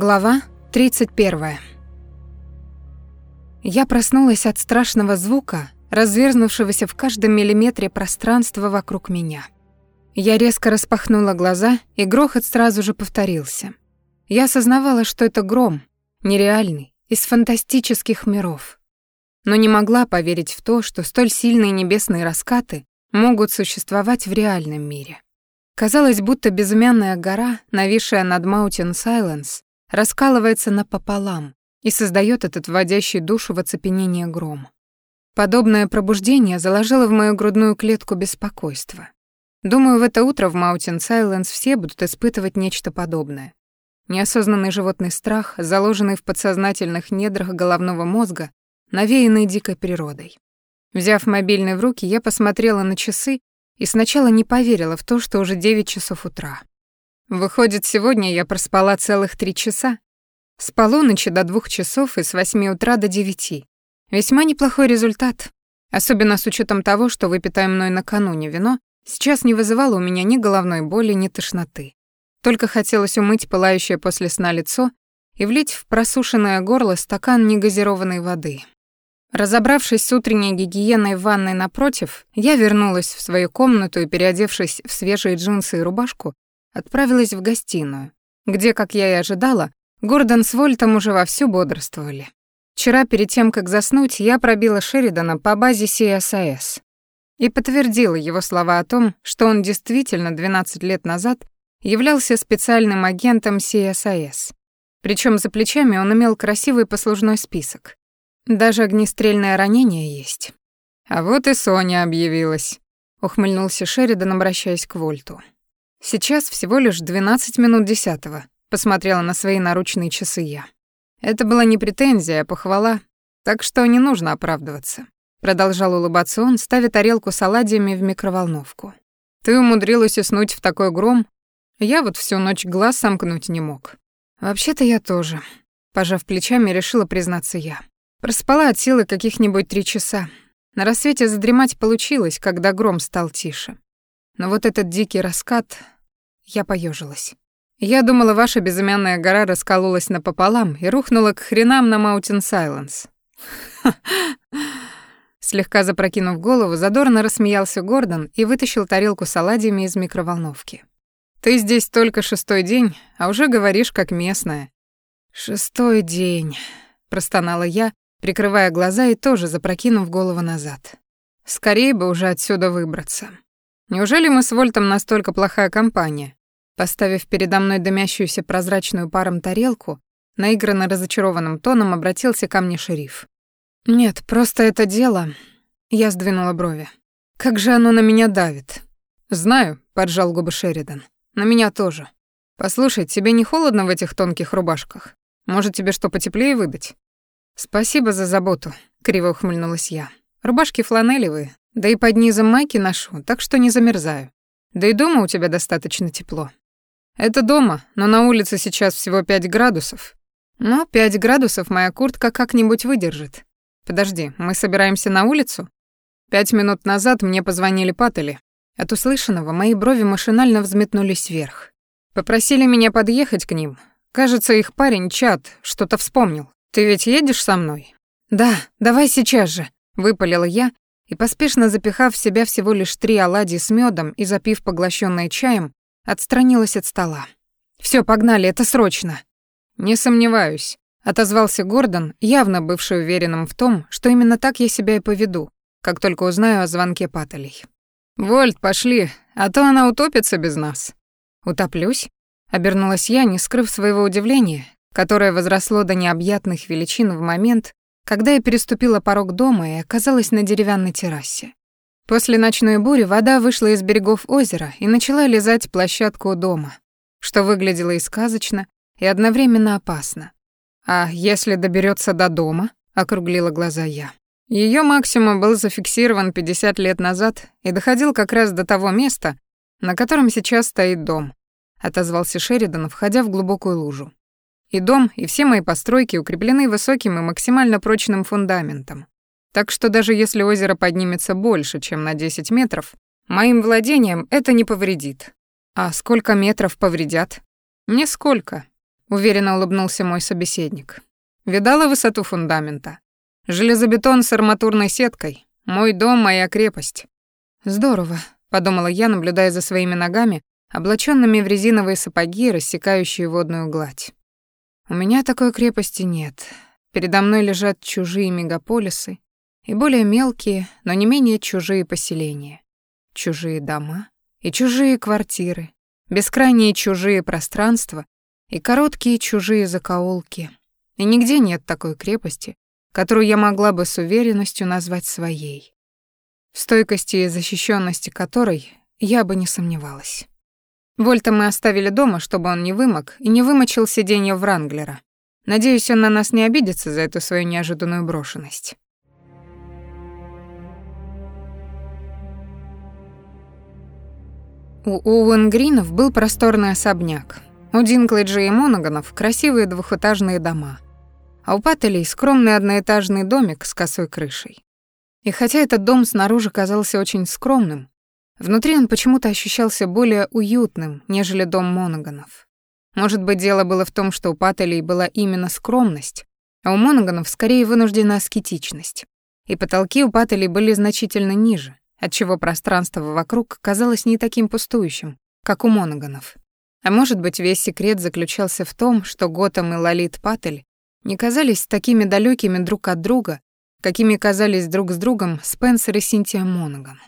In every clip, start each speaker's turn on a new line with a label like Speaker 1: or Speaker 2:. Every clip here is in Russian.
Speaker 1: Глава 31. Я проснулась от страшного звука, разверзнувшегося в каждом миллиметре пространства вокруг меня. Я резко распахнула глаза, и грохот сразу же повторился. Я осознавала, что это гром, нереальный, из фантастических миров. Но не могла поверить в то, что столь сильные небесные раскаты могут существовать в реальном мире. Казалось, будто безымянная гора, нависшая над Маутин Сайленс, раскалывается напополам и создает этот вводящий душу в оцепенение гром. Подобное пробуждение заложило в мою грудную клетку беспокойство. Думаю, в это утро в Маутин Сайленс все будут испытывать нечто подобное. Неосознанный животный страх, заложенный в подсознательных недрах головного мозга, навеянный дикой природой. Взяв мобильный в руки, я посмотрела на часы и сначала не поверила в то, что уже 9 часов утра. Выходит, сегодня я проспала целых три часа. С полуночи до двух часов и с восьми утра до девяти. Весьма неплохой результат, особенно с учетом того, что выпитое мной накануне вино сейчас не вызывало у меня ни головной боли, ни тошноты. Только хотелось умыть пылающее после сна лицо и влить в просушенное горло стакан негазированной воды. Разобравшись с утренней гигиеной в ванной напротив, я вернулась в свою комнату и, переодевшись в свежие джинсы и рубашку, отправилась в гостиную, где, как я и ожидала, Гордон с Вольтом уже вовсю бодрствовали. Вчера, перед тем, как заснуть, я пробила Шеридана по базе CSIS и подтвердила его слова о том, что он действительно 12 лет назад являлся специальным агентом CSIS. Причем за плечами он имел красивый послужной список. Даже огнестрельное ранение есть. А вот и Соня объявилась, ухмыльнулся Шеридан, обращаясь к Вольту. Сейчас всего лишь 12 минут десятого, посмотрела на свои наручные часы я. Это была не претензия, а похвала, так что не нужно оправдываться. Продолжал улыбаться он, ставя тарелку с оладьями в микроволновку. Ты умудрилась уснуть в такой гром, я вот всю ночь глаз сомкнуть не мог. Вообще-то я тоже. Пожав плечами, решила признаться я. Проспала от силы каких-нибудь три часа. На рассвете задремать получилось, когда гром стал тише. Но вот этот дикий раскат... Я поежилась. Я думала, ваша безымянная гора раскололась напополам и рухнула к хренам на Маутин Сайленс. Слегка запрокинув голову, задорно рассмеялся Гордон и вытащил тарелку с оладьями из микроволновки. «Ты здесь только шестой день, а уже говоришь как местная». «Шестой день», — простонала я, прикрывая глаза и тоже запрокинув голову назад. «Скорее бы уже отсюда выбраться». Неужели мы с Вольтом настолько плохая компания? Поставив передо мной дымящуюся прозрачную паром тарелку, наигранно разочарованным тоном обратился ко мне шериф. «Нет, просто это дело...» Я сдвинула брови. «Как же оно на меня давит?» «Знаю», — поджал губы Шеридан. «На меня тоже. Послушай, тебе не холодно в этих тонких рубашках? Может, тебе что потеплее выдать?» «Спасибо за заботу», — криво ухмыльнулась я. «Рубашки фланелевые, да и под низом майки ношу, так что не замерзаю. Да и дома у тебя достаточно тепло. Это дома, но на улице сейчас всего 5 градусов. Но 5 градусов моя куртка как-нибудь выдержит. Подожди, мы собираемся на улицу? Пять минут назад мне позвонили Паттели. От услышанного мои брови машинально взметнулись вверх. Попросили меня подъехать к ним. Кажется, их парень, Чат, что-то вспомнил. Ты ведь едешь со мной? Да, давай сейчас же, выпалила я и, поспешно запихав в себя всего лишь три оладьи с медом и запив поглощенные чаем, отстранилась от стола. Все, погнали, это срочно!» «Не сомневаюсь», — отозвался Гордон, явно бывший уверенным в том, что именно так я себя и поведу, как только узнаю о звонке Паттелей. «Вольт, пошли, а то она утопится без нас». «Утоплюсь?» — обернулась я, не скрыв своего удивления, которое возросло до необъятных величин в момент, когда я переступила порог дома и оказалась на деревянной террасе. После ночной бури вода вышла из берегов озера и начала лизать площадку у дома, что выглядело и сказочно, и одновременно опасно. «А если доберется до дома?» — округлила глаза я. Ее максимум был зафиксирован 50 лет назад и доходил как раз до того места, на котором сейчас стоит дом, отозвался Шеридан, входя в глубокую лужу. И дом, и все мои постройки укреплены высоким и максимально прочным фундаментом. Так что даже если озеро поднимется больше, чем на 10 метров, моим владением это не повредит. А сколько метров повредят? Нисколько. уверенно улыбнулся мой собеседник. Видала высоту фундамента? Железобетон с арматурной сеткой. Мой дом, моя крепость. Здорово, подумала я, наблюдая за своими ногами, облаченными в резиновые сапоги, рассекающие водную гладь. У меня такой крепости нет. Передо мной лежат чужие мегаполисы и более мелкие, но не менее чужие поселения. Чужие дома и чужие квартиры, бескрайние чужие пространства и короткие чужие закоулки. И нигде нет такой крепости, которую я могла бы с уверенностью назвать своей. В стойкости и защищенности которой я бы не сомневалась. Вольта мы оставили дома, чтобы он не вымок и не вымочил сиденье Вранглера. Надеюсь, он на нас не обидится за эту свою неожиданную брошенность. У Оуэн Гринов был просторный особняк. У Динклэджа и Моноганов красивые двухэтажные дома. А у Паттелей скромный одноэтажный домик с косой крышей. И хотя этот дом снаружи казался очень скромным, внутри он почему-то ощущался более уютным, нежели дом Моноганов. Может быть, дело было в том, что у Паттелей была именно скромность, а у Моноганов скорее вынужденная аскетичность. И потолки у Паттелей были значительно ниже, отчего пространство вокруг казалось не таким пустующим, как у Моноганов. А может быть, весь секрет заключался в том, что Готэм и Лолит Паттель не казались такими далекими друг от друга, какими казались друг с другом Спенсер и Синтия Монаган.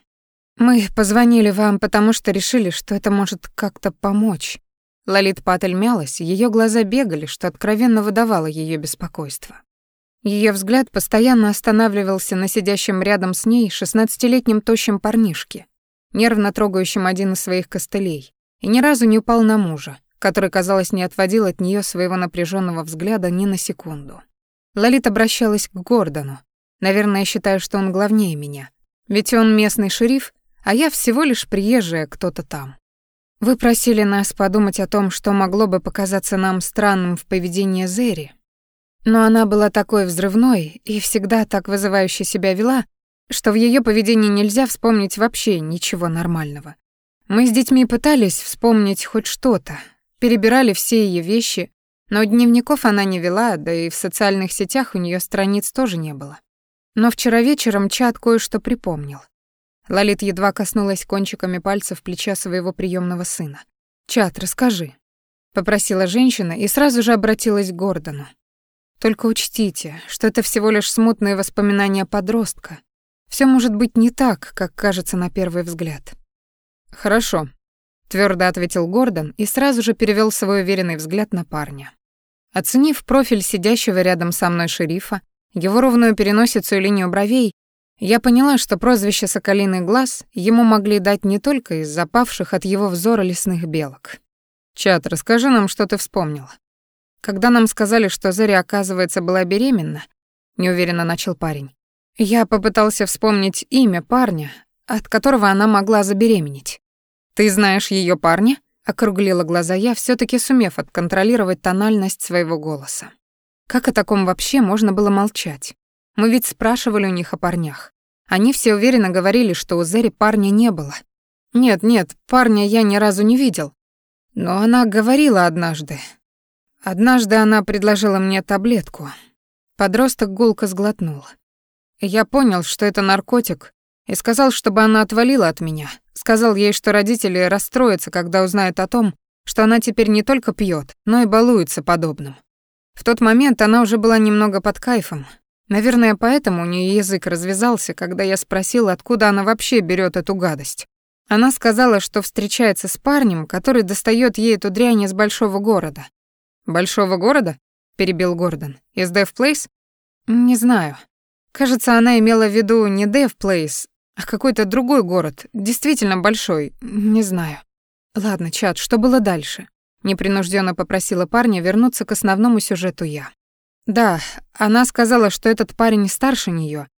Speaker 1: «Мы позвонили вам, потому что решили, что это может как-то помочь». Лолит Паттель мялась, ее глаза бегали, что откровенно выдавало ее беспокойство. Ее взгляд постоянно останавливался на сидящем рядом с ней шестнадцатилетнем тощем парнишке, нервно трогающем один из своих костылей, и ни разу не упал на мужа, который, казалось, не отводил от нее своего напряженного взгляда ни на секунду. Лолит обращалась к Гордону. Наверное, считаю, что он главнее меня. Ведь он местный шериф, а я всего лишь приезжая кто-то там. Вы просили нас подумать о том, что могло бы показаться нам странным в поведении Зери, но она была такой взрывной и всегда так вызывающе себя вела, что в ее поведении нельзя вспомнить вообще ничего нормального. Мы с детьми пытались вспомнить хоть что-то, перебирали все ее вещи, но дневников она не вела, да и в социальных сетях у нее страниц тоже не было. Но вчера вечером чат кое-что припомнил. Лолит едва коснулась кончиками пальцев плеча своего приемного сына. «Чат, расскажи», — попросила женщина и сразу же обратилась к Гордону. Только учтите, что это всего лишь смутные воспоминания подростка. Все может быть не так, как кажется на первый взгляд. Хорошо, твердо ответил Гордон и сразу же перевел свой уверенный взгляд на парня. Оценив профиль сидящего рядом со мной шерифа, его ровную переносицу и линию бровей, я поняла, что прозвище «Соколиный глаз» ему могли дать не только из запавших от его взора лесных белок. «Чат, расскажи нам, что ты вспомнила». Когда нам сказали, что Заря, оказывается, была беременна, неуверенно начал парень. Я попытался вспомнить имя парня, от которого она могла забеременеть. Ты знаешь ее парня? округлила глаза я, все таки сумев отконтролировать тональность своего голоса. Как о таком вообще можно было молчать? Мы ведь спрашивали у них о парнях. Они все уверенно говорили, что у Зери парня не было. Нет, нет, парня я ни разу не видел. Но она говорила однажды, Однажды она предложила мне таблетку. Подросток гулко сглотнул. Я понял, что это наркотик, и сказал, чтобы она отвалила от меня. Сказал ей, что родители расстроятся, когда узнают о том, что она теперь не только пьет, но и балуется подобным. В тот момент она уже была немного под кайфом. Наверное, поэтому у нее язык развязался, когда я спросил, откуда она вообще берет эту гадость. Она сказала, что встречается с парнем, который достает ей эту дрянь из большого города. «Большого города?» — перебил Гордон. «Из Dev Place?» «Не знаю. Кажется, она имела в виду не Dev Place, а какой-то другой город, действительно большой, не знаю». «Ладно, чат, что было дальше?» Непринужденно попросила парня вернуться к основному сюжету я. «Да, она сказала, что этот парень старше нее.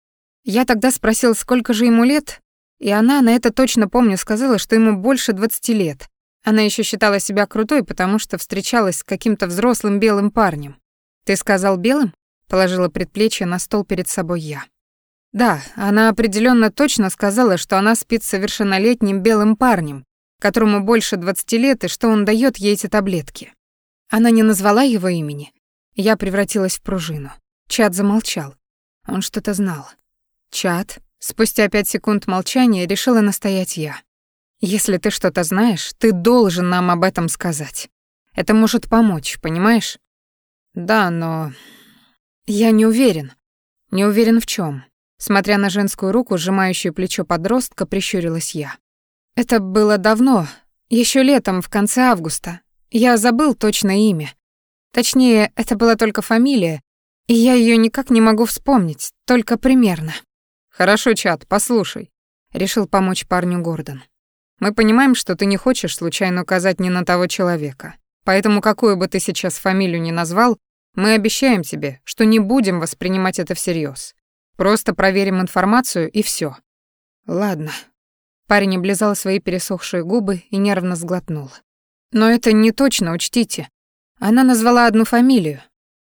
Speaker 1: Я тогда спросил, сколько же ему лет, и она, на это точно помню, сказала, что ему больше двадцати лет. Она еще считала себя крутой, потому что встречалась с каким-то взрослым белым парнем. «Ты сказал белым?» — положила предплечье на стол перед собой я. «Да, она определенно точно сказала, что она спит с совершеннолетним белым парнем, которому больше 20 лет, и что он дает ей эти таблетки. Она не назвала его имени. Я превратилась в пружину. Чат замолчал. Он что-то знал. Чат. Спустя пять секунд молчания решила настоять я. Если ты что-то знаешь, ты должен нам об этом сказать. Это может помочь, понимаешь? Да, но я не уверен. Не уверен в чем. Смотря на женскую руку, сжимающую плечо подростка, прищурилась я. Это было давно, еще летом, в конце августа. Я забыл точно имя. Точнее, это была только фамилия, и я ее никак не могу вспомнить, только примерно. Хорошо, чат, послушай, решил помочь парню Гордон. Мы понимаем, что ты не хочешь случайно указать не на того человека. Поэтому какую бы ты сейчас фамилию ни назвал, мы обещаем тебе, что не будем воспринимать это всерьез. Просто проверим информацию и все. Ладно. Парень облизал свои пересохшие губы и нервно сглотнул. Но это не точно, учтите. Она назвала одну фамилию.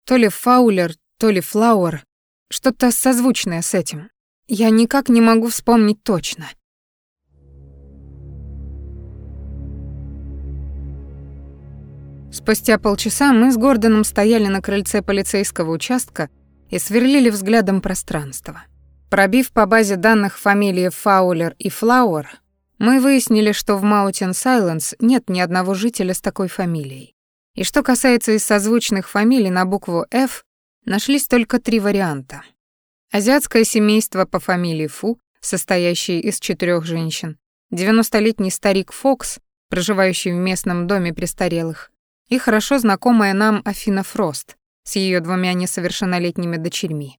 Speaker 1: То ли Фаулер, то ли Флауэр. Что-то созвучное с этим. Я никак не могу вспомнить точно. Спустя полчаса мы с Гордоном стояли на крыльце полицейского участка и сверлили взглядом пространство. Пробив по базе данных фамилии Фаулер и Флауэр, мы выяснили, что в Маутин Сайленс нет ни одного жителя с такой фамилией. И что касается из созвучных фамилий на букву «Ф», нашлись только три варианта. Азиатское семейство по фамилии Фу, состоящее из четырех женщин, 90-летний старик Фокс, проживающий в местном доме престарелых, и хорошо знакомая нам Афина Фрост с ее двумя несовершеннолетними дочерьми.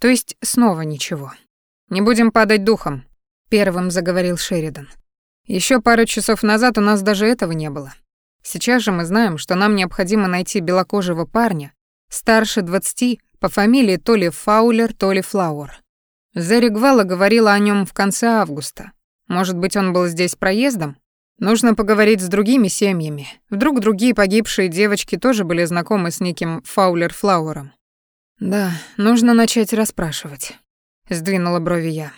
Speaker 1: То есть снова ничего. «Не будем падать духом», — первым заговорил Шеридан. Еще пару часов назад у нас даже этого не было. Сейчас же мы знаем, что нам необходимо найти белокожего парня, старше двадцати, по фамилии то ли Фаулер, то ли Флауэр. Зерри Гвелла говорила о нем в конце августа. Может быть, он был здесь проездом? Нужно поговорить с другими семьями. Вдруг другие погибшие девочки тоже были знакомы с неким Фаулер Флауэром. Да, нужно начать расспрашивать. Сдвинула брови я.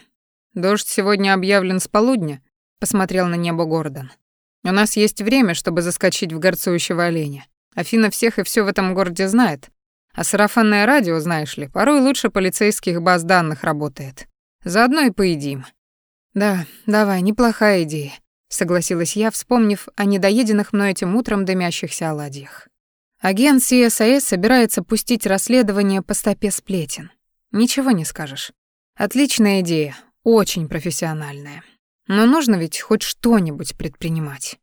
Speaker 1: Дождь сегодня объявлен с полудня, посмотрел на небо Гордон. У нас есть время, чтобы заскочить в горцующего оленя. Афина всех и все в этом городе знает. А сарафанное радио, знаешь ли, порой лучше полицейских баз данных работает. Заодно и поедим. Да, давай, неплохая идея согласилась я, вспомнив о недоеденных мной этим утром дымящихся оладьях. Агент CSIS собирается пустить расследование по стопе сплетен. Ничего не скажешь. Отличная идея, очень профессиональная. Но нужно ведь хоть что-нибудь предпринимать.